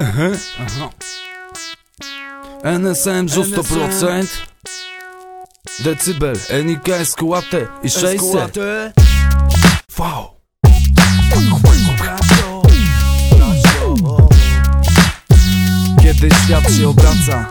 Aha. NSM rzu 100% Decybel, NIK, SQAT i 600 V Kiedy świat się obraca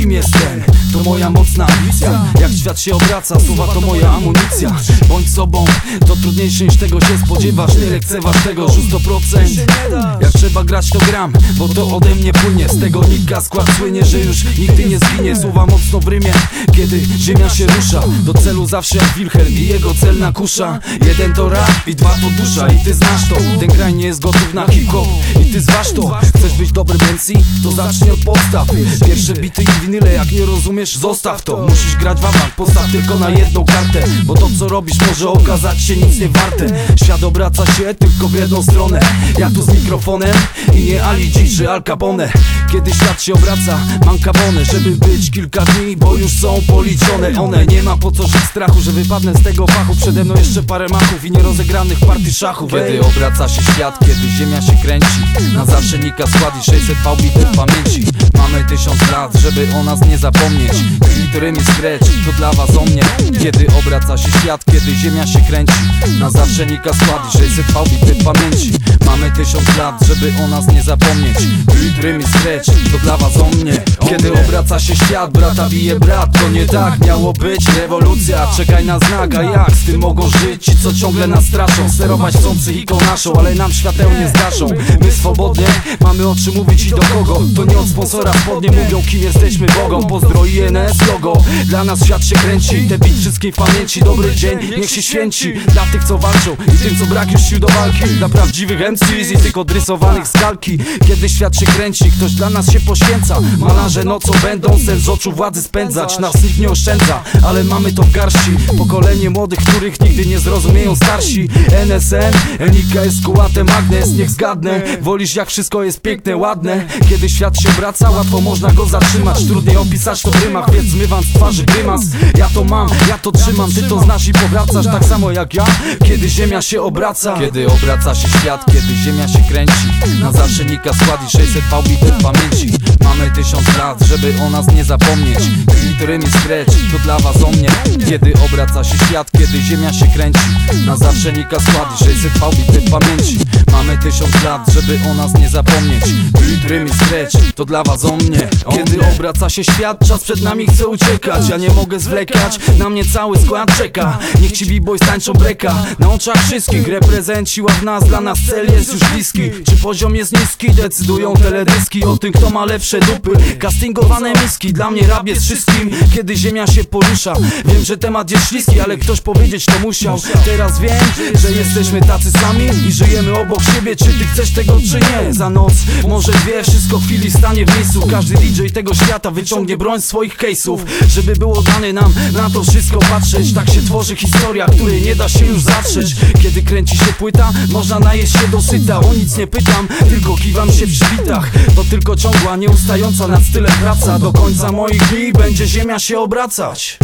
Kim jestem, to moja mocna ambicja Jak świat się obraca, słowa to moja amunicja. Bądź sobą, to trudniejsze niż tego się spodziewasz. Nie lekceważ tego, rzu 100% Jak trzeba grać to gram, bo to ode mnie płynie. Z tego nika skład słynie, że już nigdy nie zginie. Słowa mocno w rymie, kiedy ziemia się rusza. Do celu zawsze jak Wilhelm i jego celna kusza. Jeden to rap i dwa to dusza. I ty znasz to. Ten kraj nie jest gotów na hip-hop. I ty zważ to. Chcesz być dobrym MC? To zacznij od podstaw. Pierwsze bity i winyle, jak nie rozumiesz, zostaw to. Musisz grać w awant, postaw tylko na jedną kartę. Bo to co robisz może okazać się nic nie warte. Świat obraca się tylko w jedną stronę. Ja tu z mikrofonem i nie Ali G czy Al Capone. Kiedy świat się obraca, mam kabonę Żeby być kilka dni, bo już są policzone. One nie ma po co żyć strachu, że wypadnę z tego fachu. Przede mną jeszcze parę machów i nierozegranych partii szachów Kiedy obraca się świat, kiedy ziemia się kręci Na zawsze nika skład i 600 pałbity w pamięci. Mamy tysiąc lat, żeby nas nie zapomnieć. Glitterem i scratch, to dla was o mnie. Kiedy obraca się świat, kiedy ziemia się kręci. Na zawsze nika skład i 600 pałbity w pamięci. Mamy tysiąc lat, żeby o nas nie zapomnieć. Glitterem i scratch, to dla was o mnie. Kiedy obraca się świat, brata bije brat To nie tak miało być, rewolucja Czekaj na znak, a jak z tym mogą żyć Ci co ciągle nas straszą, sterować chcą psychiką naszą Ale nam świateł nie zgaszą. My swobodnie mamy o czym mówić i do kogo? To nie od sponsora spodnie mówią kim jesteśmy Bogą Pozdro INS logo. Dla nas świat się kręci Te bit wszystkiej pamięci. Dobry dzień, niech się święci. Dla tych co walczą i tym co brak już sił do walki. Dla prawdziwych MCs i tych odrysowanych z kalki. Kiedy świat się kręci, ktoś dla nas się poświęca. Malarze nocą będą sen z oczu władzy spędzać. Nas nikt nie oszczędza, ale mamy to w garści. Pokolenie młodych, których nigdy nie zrozumieją starsi. NSM, Enika, SQAT, Magnes, niech zgadnę. Wolisz jak wszystko jest piękne, ładne. Kiedy świat się obraca, łatwo można go zatrzymać Trudniej opisać to w rymach, więc zmywam z twarzy grymas. Ja to mam, ja to trzymam, ty to znasz i powracasz Tak samo jak ja, kiedy ziemia się obraca Kiedy obraca się świat, kiedy ziemia się kręci Na zawsze nika skład i 600 pałbity w pamięci. Mamy tysiąc lat, żeby o nas nie zapomnieć. Glitterem i scratch, to dla was o mnie. Kiedy obraca się świat, kiedy ziemia się kręci Na zawsze nika skład i 600 pałbity w pamięci. Mamy tysiąc lat, żeby o nas nie zapomnieć. Glitterem i scratch, to dla was o mnie. Kiedy obraca się świat, czas przed nami chce uciekać. Ja nie mogę zwlekać, na mnie cały skład czeka. Niech ci b-boys tańczą breka. Na oczach wszystkich reprezenci ław nas Dla nas cel jest już bliski. Czy poziom jest niski, decydują teledyski O tym kto ma lepsze dupy. Castingowane miski, dla mnie rap jest wszystkim. Kiedy ziemia się porusza Wiem, że temat jest śliski, ale ktoś powiedzieć to musiał. Teraz wiem, że jesteśmy tacy sami I żyjemy obok siebie, czy ty chcesz tego czy nie? Za noc, może dwie, wszystko w chwili stanie w miejscu. Każdy DJ tego świata wyciągnie broń swoich case'ów Żeby było dane nam na to wszystko patrzeć. Tak się tworzy historia, której nie da się już zatrzeć. Kiedy kręci się płyta, można najeść się dosyta. O nic nie pytam, tylko kiwam się w świtach To tylko ciągła, nieustająca nad stylem praca. Do końca moich dni będzie ziemia się obracać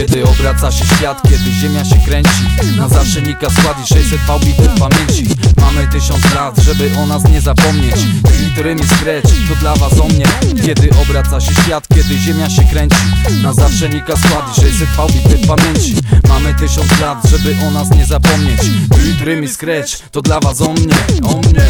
Kiedy obraca się świat, kiedy ziemia się kręci Na zawsze nika skład i 600 V bitew pamięci. Mamy tysiąc lat, żeby o nas nie zapomnieć. Twitterem i scratch, to dla was o mnie. Kiedy obraca się świat, kiedy ziemia się kręci Na zawsze nika skład i 600 V bitew pamięci. Mamy tysiąc lat, żeby o nas nie zapomnieć. Twitterem i scratch, to dla was o mnie, o mnie.